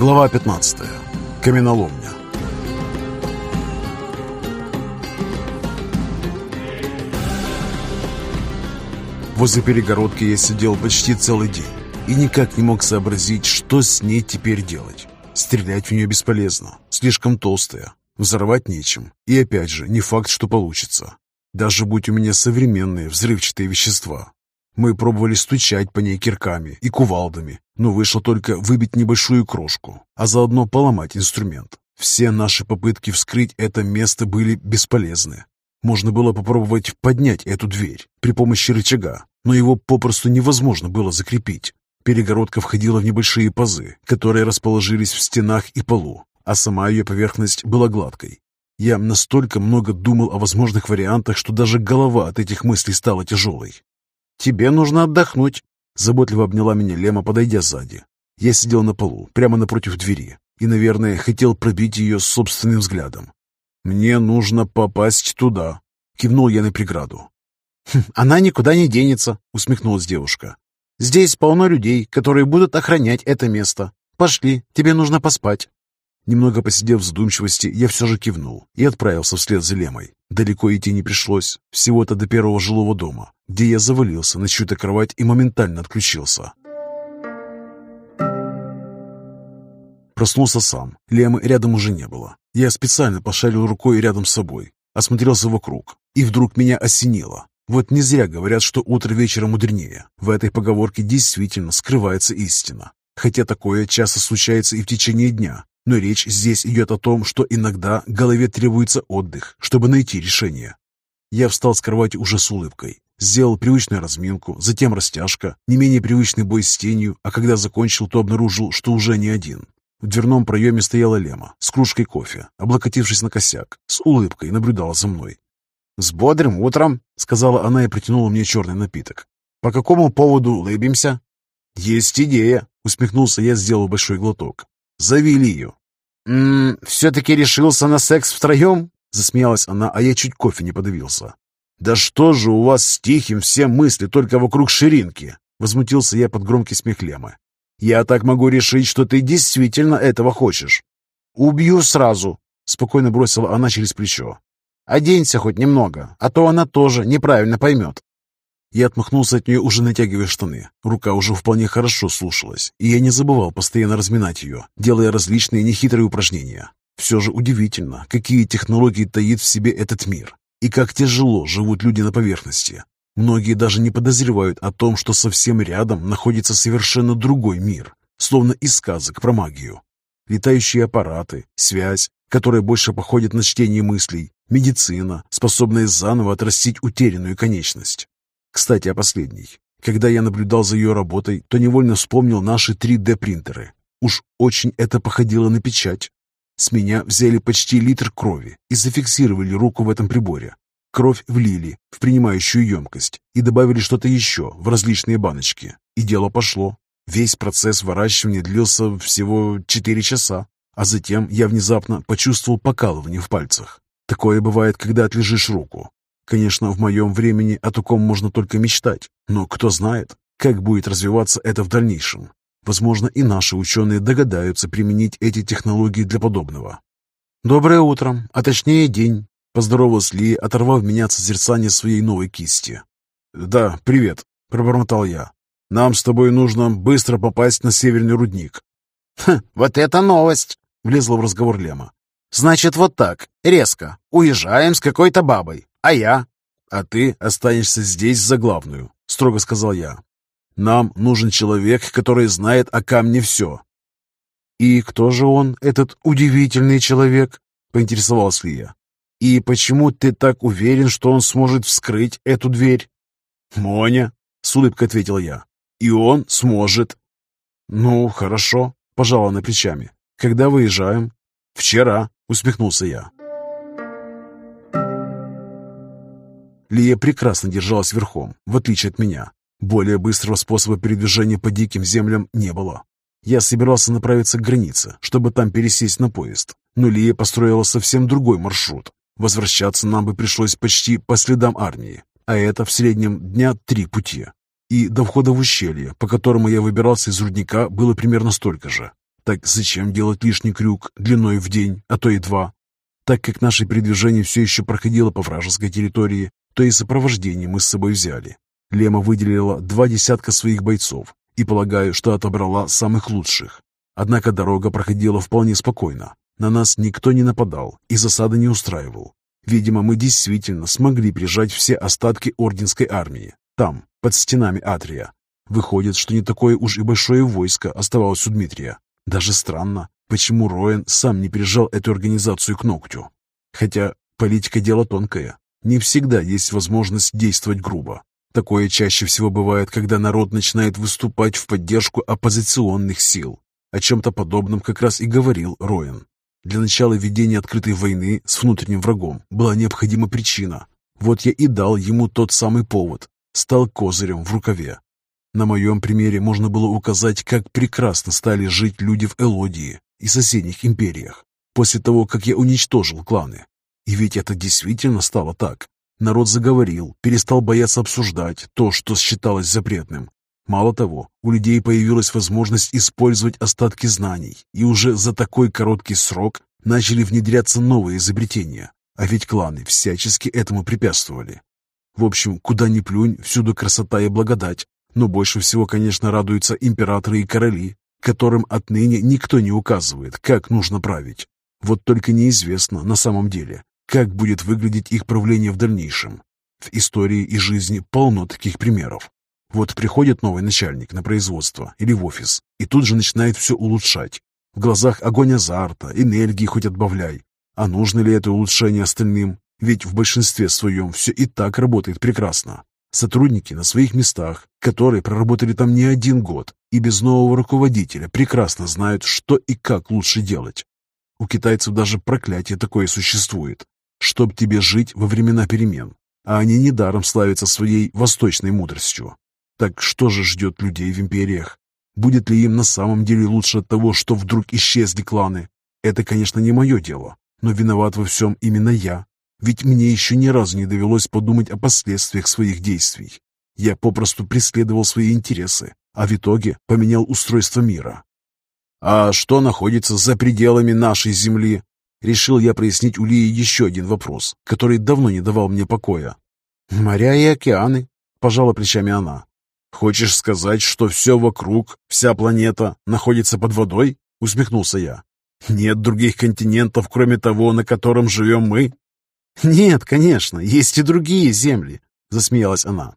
Глава 15. Каменоломня. Возле перегородки я сидел почти целый день и никак не мог сообразить, что с ней теперь делать. Стрелять в нее бесполезно, слишком толстая, взорвать нечем, и опять же, не факт, что получится. Даже будь у меня современные взрывчатые вещества. Мы пробовали стучать по ней кирками и кувалдами, но вышло только выбить небольшую крошку, а заодно поломать инструмент. Все наши попытки вскрыть это место были бесполезны. Можно было попробовать поднять эту дверь при помощи рычага, но его попросту невозможно было закрепить. Перегородка входила в небольшие пазы, которые расположились в стенах и полу, а сама ее поверхность была гладкой. Я настолько много думал о возможных вариантах, что даже голова от этих мыслей стала тяжелой. «Тебе нужно отдохнуть», — заботливо обняла меня Лема, подойдя сзади. Я сидел на полу, прямо напротив двери, и, наверное, хотел пробить ее собственным взглядом. «Мне нужно попасть туда», — кивнул я на преграду. «Хм, «Она никуда не денется», — усмехнулась девушка. «Здесь полно людей, которые будут охранять это место. Пошли, тебе нужно поспать». Немного посидев в задумчивости, я все же кивнул и отправился вслед за Лемой. Далеко идти не пришлось, всего-то до первого жилого дома, где я завалился на чью-то кровать и моментально отключился. Проснулся сам. Лемы рядом уже не было. Я специально пошарил рукой рядом с собой, осмотрелся вокруг, и вдруг меня осенило. Вот не зря говорят, что утро вечера мудренее. В этой поговорке действительно скрывается истина. Хотя такое часто случается и в течение дня, но речь здесь идет о том, что иногда голове требуется отдых, чтобы найти решение. Я встал с кровати уже с улыбкой. Сделал привычную разминку, затем растяжка, не менее привычный бой с тенью, а когда закончил, то обнаружил, что уже не один. В дверном проеме стояла Лема с кружкой кофе, облокотившись на косяк, с улыбкой наблюдала за мной. «С бодрым утром!» — сказала она и протянула мне черный напиток. «По какому поводу улыбимся?» «Есть идея!» — усмехнулся я, сделал большой глоток. «Зови Лию!» «М-м, все-таки решился на секс втроем?» Засмеялась она, а я чуть кофе не подавился. «Да что же у вас с Тихим все мысли только вокруг ширинки?» Возмутился я под громкий смех Лемы. «Я так могу решить, что ты действительно этого хочешь». «Убью сразу», — спокойно бросила она через плечо. «Оденься хоть немного, а то она тоже неправильно поймет». Я отмахнулся от нее, уже натягивая штаны. Рука уже вполне хорошо слушалась, и я не забывал постоянно разминать ее, делая различные нехитрые упражнения. Все же удивительно, какие технологии таит в себе этот мир, и как тяжело живут люди на поверхности. Многие даже не подозревают о том, что совсем рядом находится совершенно другой мир, словно из сказок про магию. Летающие аппараты, связь, которая больше походит на чтение мыслей, медицина, способная заново отрастить утерянную конечность. Кстати, о последней. Когда я наблюдал за ее работой, то невольно вспомнил наши 3D-принтеры. Уж очень это походило на печать. С меня взяли почти литр крови и зафиксировали руку в этом приборе. Кровь влили в принимающую емкость и добавили что-то еще в различные баночки. И дело пошло. Весь процесс выращивания длился всего 4 часа. А затем я внезапно почувствовал покалывание в пальцах. Такое бывает, когда отлежишь руку. Конечно, в моем времени о таком можно только мечтать, но кто знает, как будет развиваться это в дальнейшем. Возможно, и наши ученые догадаются применить эти технологии для подобного. «Доброе утро, а точнее день», — поздоровалась Ли, оторвав меня от созерцания своей новой кисти. «Да, привет», — пробормотал я. «Нам с тобой нужно быстро попасть на северный рудник». «Хм, вот это новость!» — влезла в разговор Лема. «Значит, вот так, резко, уезжаем с какой-то бабой. А я? А ты останешься здесь за главную, строго сказал я. Нам нужен человек, который знает о камне все. И кто же он, этот удивительный человек? Поинтересовалась Лия. И почему ты так уверен, что он сможет вскрыть эту дверь? Моня, с улыбкой ответил я. И он сможет. Ну, хорошо, пожала на плечами. Когда выезжаем? Вчера, усмехнулся я. Лия прекрасно держалась верхом, в отличие от меня. Более быстрого способа передвижения по диким землям не было. Я собирался направиться к границе, чтобы там пересесть на поезд, но Лия построила совсем другой маршрут. Возвращаться нам бы пришлось почти по следам армии, а это в среднем дня три пути. И до входа в ущелье, по которому я выбирался из рудника, было примерно столько же. Так зачем делать лишний крюк длиной в день, а то и два? Так как наше передвижение все еще проходило по вражеской территории, то и сопровождение мы с собой взяли. Лема выделила два десятка своих бойцов и, полагаю, что отобрала самых лучших. Однако дорога проходила вполне спокойно. На нас никто не нападал и засады не устраивал. Видимо, мы действительно смогли прижать все остатки орденской армии. Там, под стенами Атрия. Выходит, что не такое уж и большое войско оставалось у Дмитрия. Даже странно, почему Роэн сам не прижал эту организацию к ногтю. Хотя политика дело тонкое. Не всегда есть возможность действовать грубо. Такое чаще всего бывает, когда народ начинает выступать в поддержку оппозиционных сил. О чем-то подобном как раз и говорил Роэн. Для начала ведения открытой войны с внутренним врагом была необходима причина. Вот я и дал ему тот самый повод, стал козырем в рукаве. На моем примере можно было указать, как прекрасно стали жить люди в Элодии и соседних империях после того, как я уничтожил кланы. И ведь это действительно стало так. Народ заговорил, перестал бояться обсуждать то, что считалось запретным. Мало того, у людей появилась возможность использовать остатки знаний, и уже за такой короткий срок начали внедряться новые изобретения. А ведь кланы всячески этому препятствовали. В общем, куда ни плюнь, всюду красота и благодать. Но больше всего, конечно, радуются императоры и короли, которым отныне никто не указывает, как нужно править. Вот только неизвестно на самом деле, как будет выглядеть их правление в дальнейшем. В истории и жизни полно таких примеров. Вот приходит новый начальник на производство или в офис, и тут же начинает все улучшать. В глазах огонь азарта, энергии хоть отбавляй. А нужно ли это улучшение остальным? Ведь в большинстве своем все и так работает прекрасно. Сотрудники на своих местах, которые проработали там не один год, и без нового руководителя прекрасно знают, что и как лучше делать. У китайцев даже проклятие такое существует чтоб тебе жить во времена перемен, а они недаром славятся своей восточной мудростью. Так что же ждет людей в империях? Будет ли им на самом деле лучше от того, что вдруг исчезли кланы? Это, конечно, не мое дело, но виноват во всем именно я, ведь мне еще ни разу не довелось подумать о последствиях своих действий. Я попросту преследовал свои интересы, а в итоге поменял устройство мира. А что находится за пределами нашей Земли? Решил я прояснить у Лии еще один вопрос, который давно не давал мне покоя. «Моря и океаны», — пожала плечами она. «Хочешь сказать, что все вокруг, вся планета, находится под водой?» — усмехнулся я. «Нет других континентов, кроме того, на котором живем мы?» «Нет, конечно, есть и другие земли», — засмеялась она.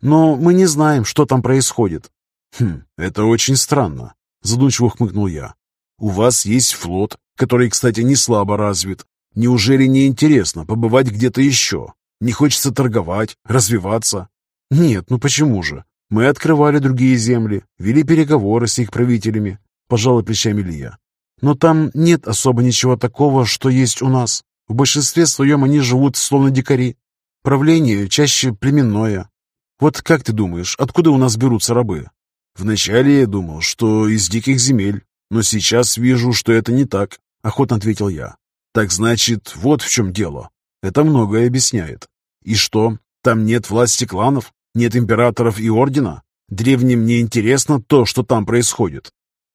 «Но мы не знаем, что там происходит». «Хм, это очень странно», — задумчиво хмыкнул я. «У вас есть флот, который, кстати, не слабо развит. Неужели не интересно побывать где-то еще? Не хочется торговать, развиваться? Нет, ну почему же? Мы открывали другие земли, вели переговоры с их правителями, пожала плечами Лия. Но там нет особо ничего такого, что есть у нас. В большинстве своем они живут словно дикари. Правление чаще племенное. Вот как ты думаешь, откуда у нас берутся рабы? Вначале я думал, что из диких земель, но сейчас вижу, что это не так, охотно ответил я. Так значит, вот в чем дело. Это многое объясняет. И что, там нет власти кланов? Нет императоров и ордена? Древним не интересно то, что там происходит.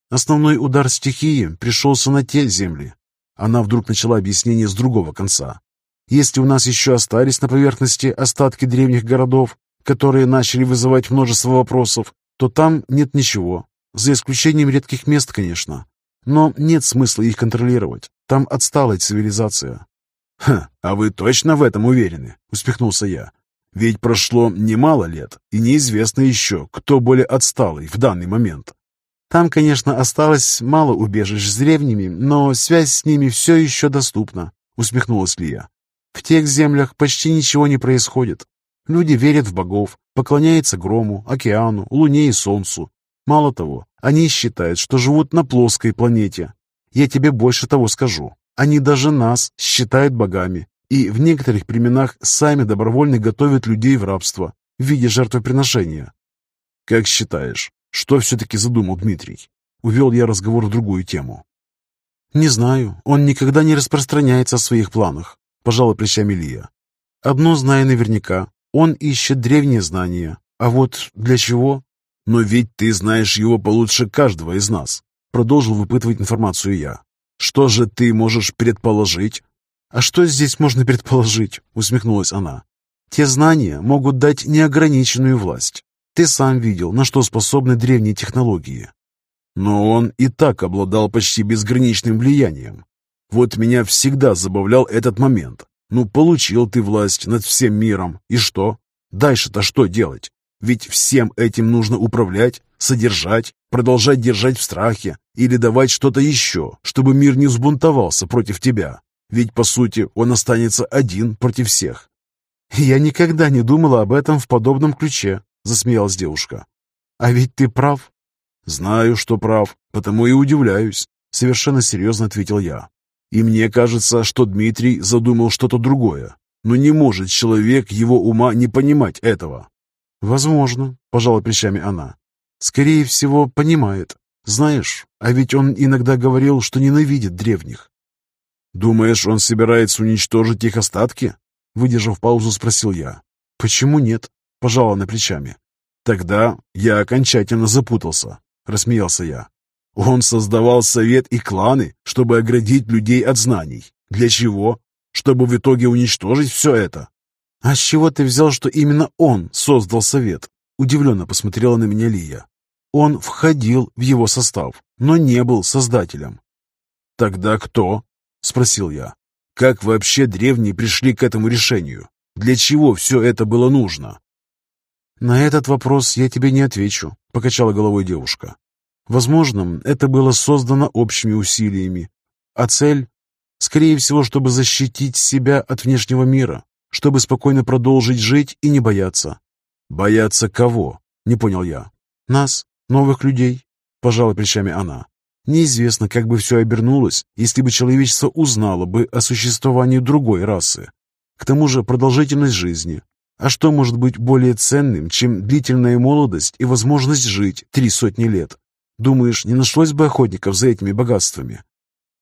Основной удар стихии пришелся на те земли. Она вдруг начала объяснение с другого конца. Если у нас еще остались на поверхности остатки древних городов, которые начали вызывать множество вопросов, то там нет ничего, за исключением редких мест, конечно. Но нет смысла их контролировать. Там отсталая цивилизация. «Ха, а вы точно в этом уверены?» — успехнулся я. «Ведь прошло немало лет, и неизвестно еще, кто более отсталый в данный момент». «Там, конечно, осталось мало убежищ с древними, но связь с ними все еще доступна», — усмехнулась Лия. «В тех землях почти ничего не происходит. Люди верят в богов, поклоняются грому, океану, луне и солнцу, Мало того, они считают, что живут на плоской планете. Я тебе больше того скажу. Они даже нас считают богами. И в некоторых племенах сами добровольно готовят людей в рабство в виде жертвоприношения. Как считаешь, что все-таки задумал Дмитрий? Увел я разговор в другую тему. Не знаю, он никогда не распространяется о своих планах, пожала плечами Лия. Одно знаю наверняка, он ищет древние знания. А вот для чего, но ведь ты знаешь его получше каждого из нас. Продолжил выпытывать информацию я. «Что же ты можешь предположить?» «А что здесь можно предположить?» — усмехнулась она. «Те знания могут дать неограниченную власть. Ты сам видел, на что способны древние технологии. Но он и так обладал почти безграничным влиянием. Вот меня всегда забавлял этот момент. Ну, получил ты власть над всем миром, и что? Дальше-то что делать? Ведь всем этим нужно управлять, содержать, продолжать держать в страхе или давать что-то еще, чтобы мир не взбунтовался против тебя. Ведь, по сути, он останется один против всех. «Я никогда не думала об этом в подобном ключе», — засмеялась девушка. «А ведь ты прав». «Знаю, что прав, потому и удивляюсь», — совершенно серьезно ответил я. «И мне кажется, что Дмитрий задумал что-то другое. Но не может человек его ума не понимать этого». «Возможно», — пожала плечами она. «Скорее всего, понимает. Знаешь, а ведь он иногда говорил, что ненавидит древних. «Думаешь, он собирается уничтожить их остатки?» Выдержав паузу, спросил я. «Почему нет?» – пожала на плечами. «Тогда я окончательно запутался», – рассмеялся я. «Он создавал совет и кланы, чтобы оградить людей от знаний. Для чего? Чтобы в итоге уничтожить все это?» «А с чего ты взял, что именно он создал совет?» Удивленно посмотрела на меня Лия. «Он входил в его состав, но не был создателем». «Тогда кто?» — спросил я. «Как вообще древние пришли к этому решению? Для чего все это было нужно?» «На этот вопрос я тебе не отвечу», — покачала головой девушка. «Возможно, это было создано общими усилиями, а цель, скорее всего, чтобы защитить себя от внешнего мира, чтобы спокойно продолжить жить и не бояться». «Бояться кого?» — не понял я. «Нас, новых людей», — пожала плечами она. Неизвестно, как бы все обернулось, если бы человечество узнало бы о существовании другой расы. К тому же продолжительность жизни. А что может быть более ценным, чем длительная молодость и возможность жить три сотни лет? Думаешь, не нашлось бы охотников за этими богатствами?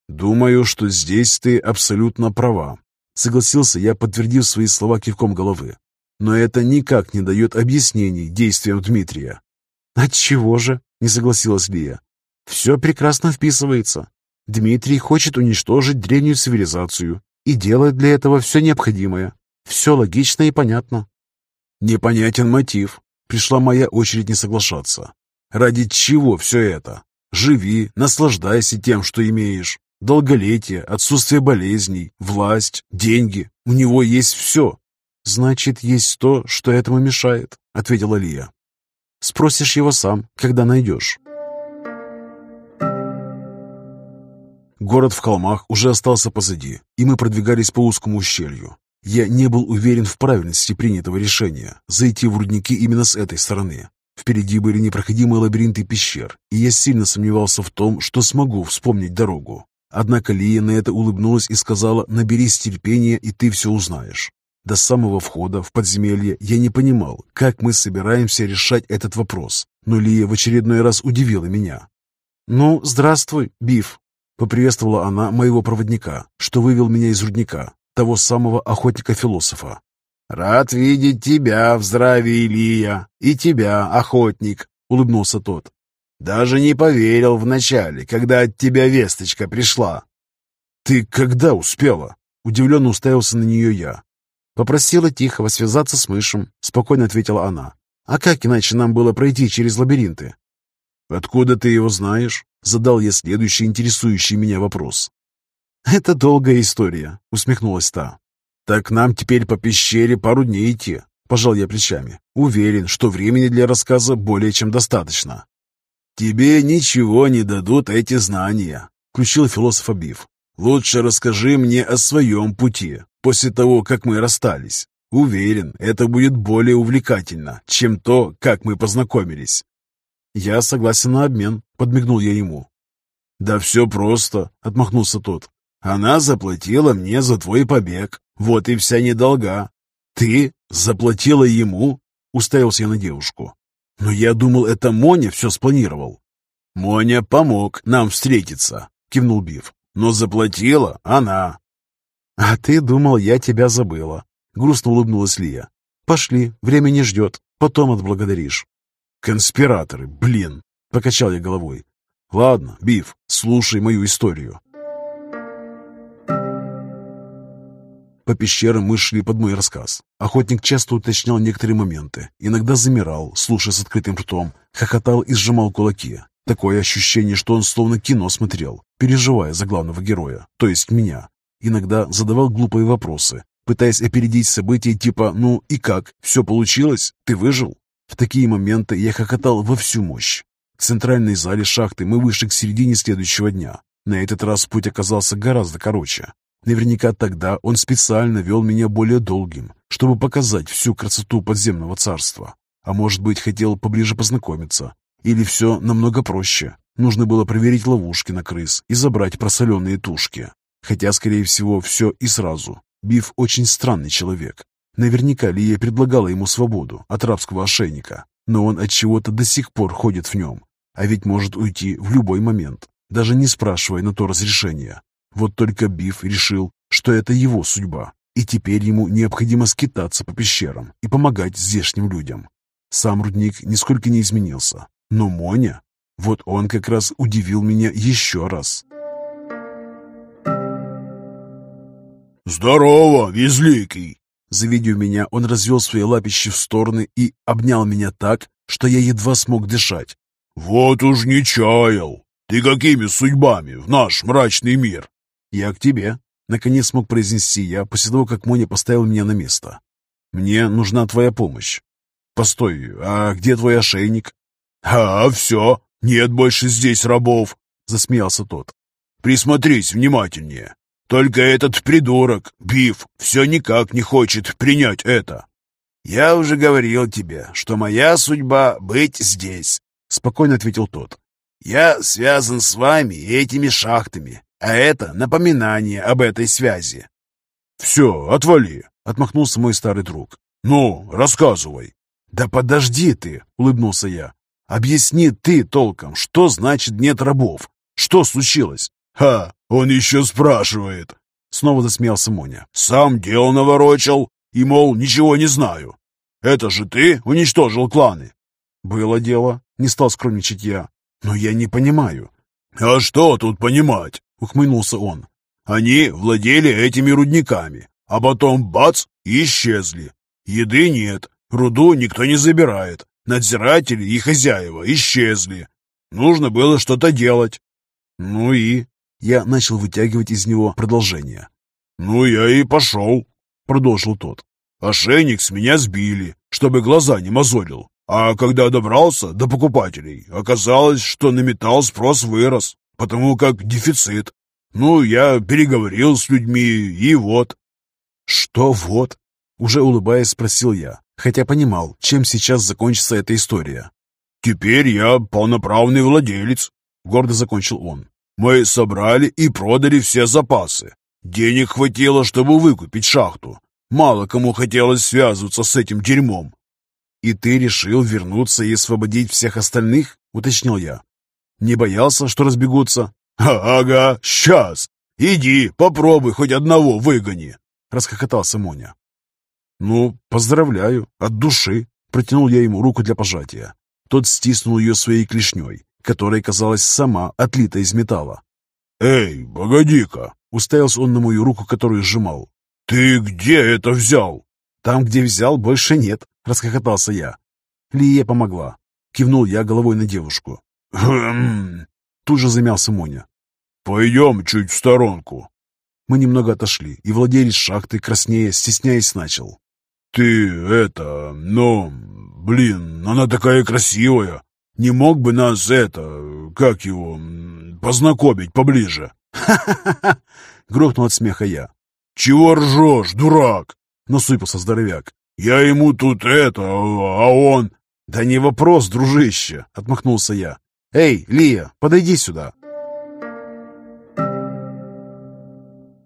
Думаю, что здесь ты абсолютно права. Согласился я, подтвердив свои слова кивком головы. Но это никак не дает объяснений действиям Дмитрия. «Отчего же?» — не согласилась Лия. Все прекрасно вписывается. Дмитрий хочет уничтожить древнюю цивилизацию и делает для этого все необходимое. Все логично и понятно. Непонятен мотив. Пришла моя очередь не соглашаться. Ради чего все это? Живи, наслаждайся тем, что имеешь. Долголетие, отсутствие болезней, власть, деньги. У него есть все. Значит, есть то, что этому мешает, ответила Лия. Спросишь его сам, когда найдешь. Город в холмах уже остался позади, и мы продвигались по узкому ущелью. Я не был уверен в правильности принятого решения зайти в рудники именно с этой стороны. Впереди были непроходимые лабиринты пещер, и я сильно сомневался в том, что смогу вспомнить дорогу. Однако Лия на это улыбнулась и сказала «наберись терпения, и ты все узнаешь». До самого входа в подземелье я не понимал, как мы собираемся решать этот вопрос, но Лия в очередной раз удивила меня. «Ну, здравствуй, Биф», Поприветствовала она моего проводника, что вывел меня из рудника, того самого охотника-философа. «Рад видеть тебя в здравии, Илья, и тебя, охотник», — улыбнулся тот. «Даже не поверил вначале, когда от тебя весточка пришла». «Ты когда успела?» — удивленно уставился на нее я. Попросила Тихого связаться с мышем, спокойно ответила она. «А как иначе нам было пройти через лабиринты?» «Откуда ты его знаешь?» Задал я следующий интересующий меня вопрос. «Это долгая история», — усмехнулась та. «Так нам теперь по пещере пару дней идти», — пожал я плечами. «Уверен, что времени для рассказа более чем достаточно». «Тебе ничего не дадут эти знания», — включил философ Абив. «Лучше расскажи мне о своем пути, после того, как мы расстались. Уверен, это будет более увлекательно, чем то, как мы познакомились». «Я согласен на обмен», — подмигнул я ему. «Да все просто», — отмахнулся тот. «Она заплатила мне за твой побег. Вот и вся недолга. Ты заплатила ему?» — уставился я на девушку. «Но я думал, это Моня все спланировал». «Моня помог нам встретиться», — кивнул Бив. «Но заплатила она». «А ты думал, я тебя забыла», — грустно улыбнулась Лия. «Пошли, время не ждет, потом отблагодаришь». «Конспираторы, блин!» — покачал я головой. Ладно, Биф, слушай мою историю. По пещерам мы шли под мой рассказ. Охотник часто уточнял некоторые моменты, иногда замирал, слушая с открытым ртом, хохотал и сжимал кулаки. Такое ощущение, что он словно кино смотрел, переживая за главного героя, то есть меня. Иногда задавал глупые вопросы, пытаясь опередить события типа «Ну и как? Все получилось? Ты выжил?» В такие моменты я хохотал во всю мощь. К центральной зале шахты мы вышли к середине следующего дня. На этот раз путь оказался гораздо короче. Наверняка тогда он специально вел меня более долгим, чтобы показать всю красоту подземного царства. А может быть, хотел поближе познакомиться. Или все намного проще. Нужно было проверить ловушки на крыс и забрать просоленные тушки. Хотя, скорее всего, все и сразу. Биф очень странный человек. Наверняка Лия предлагала ему свободу от рабского ошейника, но он от чего-то до сих пор ходит в нем, а ведь может уйти в любой момент, даже не спрашивая на то разрешения. Вот только Биф решил, что это его судьба, и теперь ему необходимо скитаться по пещерам и помогать здешним людям. Сам рудник нисколько не изменился, но Моня, вот он как раз удивил меня еще раз. «Здорово, Везликий!» Завидев меня, он развел свои лапищи в стороны и обнял меня так, что я едва смог дышать. «Вот уж не чаял! Ты какими судьбами в наш мрачный мир?» «Я к тебе», — наконец смог произнести я после того, как Моня поставил меня на место. «Мне нужна твоя помощь». «Постой, а где твой ошейник?» «А, все, нет больше здесь рабов», — засмеялся тот. «Присмотрись внимательнее. Только этот придурок, Биф, все никак не хочет принять это». «Я уже говорил тебе, что моя судьба — быть здесь», — спокойно ответил тот. «Я связан с вами и этими шахтами. А это напоминание об этой связи. «Все, отвали!» — отмахнулся мой старый друг. «Ну, рассказывай!» «Да подожди ты!» — улыбнулся я. «Объясни ты толком, что значит нет рабов? Что случилось?» «Ха! Он еще спрашивает!» Снова засмеялся Моня. «Сам дело наворочил и, мол, ничего не знаю. Это же ты уничтожил кланы?» «Было дело», — не стал скромничать я. «Но я не понимаю». «А что тут понимать? — ухмыльнулся он. «Они владели этими рудниками, а потом бац — исчезли. Еды нет, руду никто не забирает, надзиратели и хозяева исчезли. Нужно было что-то делать». «Ну и?» Я начал вытягивать из него продолжение. «Ну, я и пошел», — продолжил тот. «Ошейник с меня сбили, чтобы глаза не мозолил. А когда добрался до покупателей, оказалось, что на металл спрос вырос потому как дефицит. Ну, я переговорил с людьми, и вот». «Что вот?» — уже улыбаясь, спросил я, хотя понимал, чем сейчас закончится эта история. «Теперь я полноправный владелец», — гордо закончил он. «Мы собрали и продали все запасы. Денег хватило, чтобы выкупить шахту. Мало кому хотелось связываться с этим дерьмом». «И ты решил вернуться и освободить всех остальных?» — уточнил я. Не боялся, что разбегутся? «Ага, сейчас! Иди, попробуй хоть одного выгони!» — расхохотался Моня. «Ну, поздравляю, от души!» — протянул я ему руку для пожатия. Тот стиснул ее своей клешней, которая казалась сама отлита из металла. «Эй, погоди-ка!» — уставился он на мою руку, которую сжимал. «Ты где это взял?» «Там, где взял, больше нет», — расхохотался я. Лия помогла. Кивнул я головой на девушку. «Хм...» Тут же замялся Моня. «Пойдем чуть в сторонку». Мы немного отошли, и владелец шахты, краснея, стесняясь, начал. «Ты это... ну... блин, она такая красивая. Не мог бы нас это... как его... познакомить поближе?» «Ха-ха-ха!» — грохнул от смеха я. «Чего ржешь, дурак?» — насупился здоровяк. «Я ему тут это, а он...» «Да не вопрос, дружище!» — отмахнулся я. «Эй, Лия, подойди сюда!»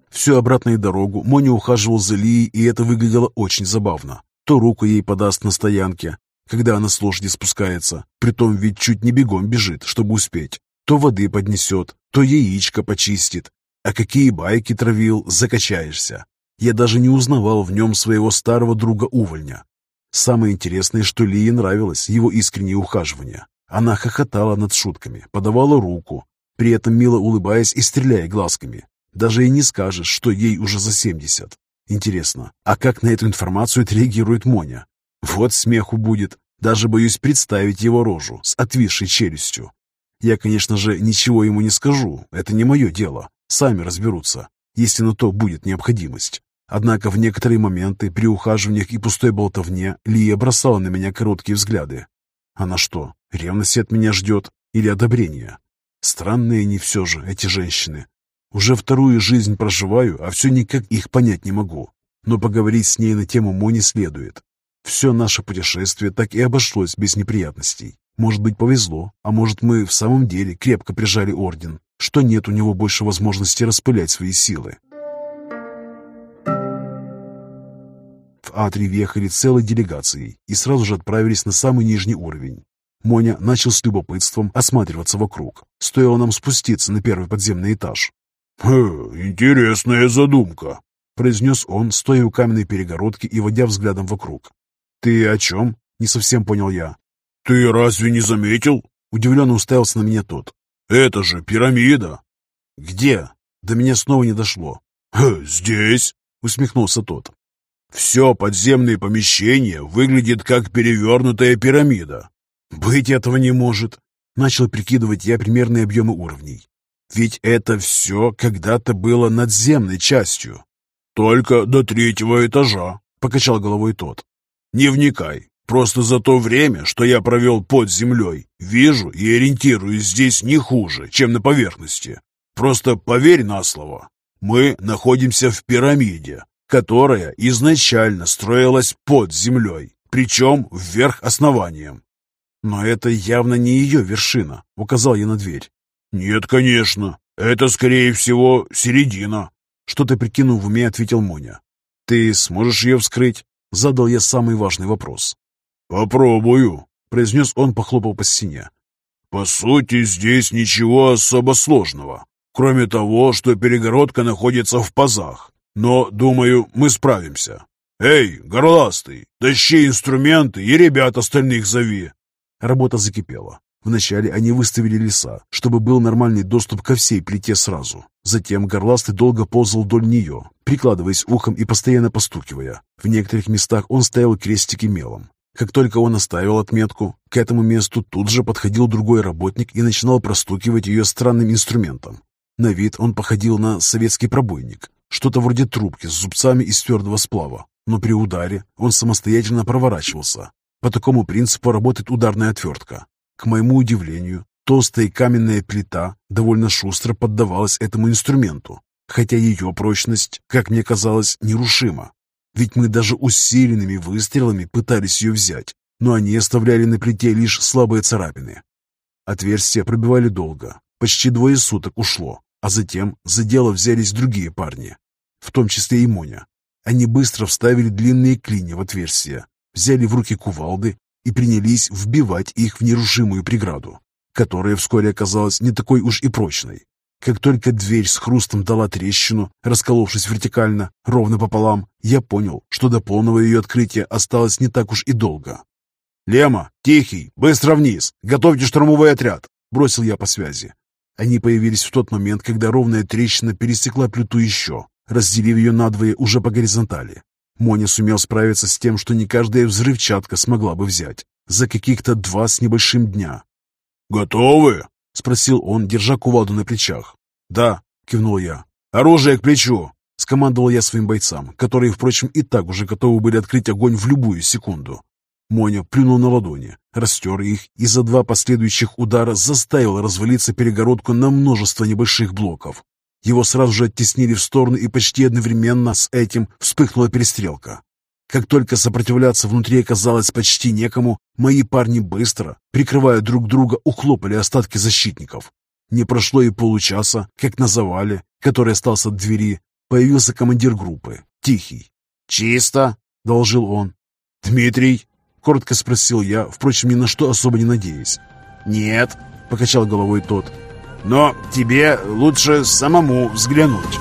Всю обратную дорогу Моня ухаживал за Лией, и это выглядело очень забавно. То руку ей подаст на стоянке, когда она с лошади спускается, притом ведь чуть не бегом бежит, чтобы успеть. То воды поднесет, то яичко почистит. А какие байки травил, закачаешься. Я даже не узнавал в нем своего старого друга-увольня. Самое интересное, что Лии нравилось его искреннее ухаживание. Она хохотала над шутками, подавала руку, при этом мило улыбаясь и стреляя глазками. Даже и не скажешь, что ей уже за семьдесят. Интересно, а как на эту информацию отреагирует Моня? Вот смеху будет. Даже боюсь представить его рожу с отвисшей челюстью. Я, конечно же, ничего ему не скажу. Это не мое дело. Сами разберутся, если на то будет необходимость. Однако в некоторые моменты при ухаживаниях и пустой болтовне Лия бросала на меня короткие взгляды. Она что, ревность от меня ждет или одобрение? Странные они все же, эти женщины. Уже вторую жизнь проживаю, а все никак их понять не могу. Но поговорить с ней на тему Мони следует. Все наше путешествие так и обошлось без неприятностей. Может быть, повезло, а может, мы в самом деле крепко прижали орден, что нет у него больше возможности распылять свои силы. В Атри въехали целой делегацией и сразу же отправились на самый нижний уровень. Моня начал с любопытством осматриваться вокруг. Стоило нам спуститься на первый подземный этаж. «Интересная задумка», — произнес он, стоя у каменной перегородки и водя взглядом вокруг. «Ты о чем?» — не совсем понял я. «Ты разве не заметил?» — удивленно уставился на меня тот. «Это же пирамида!» «Где?» До меня снова не дошло. «Здесь!» — усмехнулся тот. «Все подземные помещения выглядят как перевернутая пирамида». «Быть этого не может!» Начал прикидывать я примерные объемы уровней. Ведь это все когда-то было надземной частью. Только до третьего этажа, покачал головой тот. Не вникай. Просто за то время, что я провел под землей, вижу и ориентируюсь здесь не хуже, чем на поверхности. Просто поверь на слово. Мы находимся в пирамиде, которая изначально строилась под землей, причем вверх основанием. Но это явно не ее вершина, указал я на дверь. «Нет, конечно. Это, скорее всего, середина». Что-то прикинув в уме, ответил Моня. «Ты сможешь ее вскрыть?» Задал я самый важный вопрос. «Попробую», — произнес он, похлопал по стене. «По сути, здесь ничего особо сложного, кроме того, что перегородка находится в пазах. Но, думаю, мы справимся. Эй, горластый, тащи инструменты и ребят остальных зови». Работа закипела. Вначале они выставили леса, чтобы был нормальный доступ ко всей плите сразу. Затем горластый долго ползал вдоль нее, прикладываясь ухом и постоянно постукивая. В некоторых местах он ставил крестики мелом. Как только он оставил отметку, к этому месту тут же подходил другой работник и начинал простукивать ее странным инструментом. На вид он походил на советский пробойник, что-то вроде трубки с зубцами из твердого сплава, но при ударе он самостоятельно проворачивался. По такому принципу работает ударная отвертка. К моему удивлению, толстая каменная плита довольно шустро поддавалась этому инструменту, хотя ее прочность, как мне казалось, нерушима. Ведь мы даже усиленными выстрелами пытались ее взять, но они оставляли на плите лишь слабые царапины. Отверстия пробивали долго, почти двое суток ушло, а затем за дело взялись другие парни, в том числе и Моня. Они быстро вставили длинные клинья в отверстия, взяли в руки кувалды и принялись вбивать их в нерушимую преграду, которая вскоре оказалась не такой уж и прочной. Как только дверь с хрустом дала трещину, расколовшись вертикально, ровно пополам, я понял, что до полного ее открытия осталось не так уж и долго. «Лема, Тихий, быстро вниз! Готовьте штурмовой отряд!» — бросил я по связи. Они появились в тот момент, когда ровная трещина пересекла плиту еще, разделив ее надвое уже по горизонтали. Моня сумел справиться с тем, что не каждая взрывчатка смогла бы взять. За каких-то два с небольшим дня. «Готовы?» — спросил он, держа кувалду на плечах. «Да», — кивнул я. «Оружие к плечу!» — скомандовал я своим бойцам, которые, впрочем, и так уже готовы были открыть огонь в любую секунду. Моня плюнул на ладони, растер их и за два последующих удара заставил развалиться перегородку на множество небольших блоков. Его сразу же оттеснили в сторону, и почти одновременно с этим вспыхнула перестрелка. Как только сопротивляться внутри оказалось почти некому, мои парни быстро, прикрывая друг друга, ухлопали остатки защитников. Не прошло и получаса, как на завале, который остался от двери, появился командир группы, Тихий. «Чисто?» — доложил он. «Дмитрий?» — коротко спросил я, впрочем, ни на что особо не надеясь. «Нет», — покачал головой тот. Но тебе лучше самому взглянуть.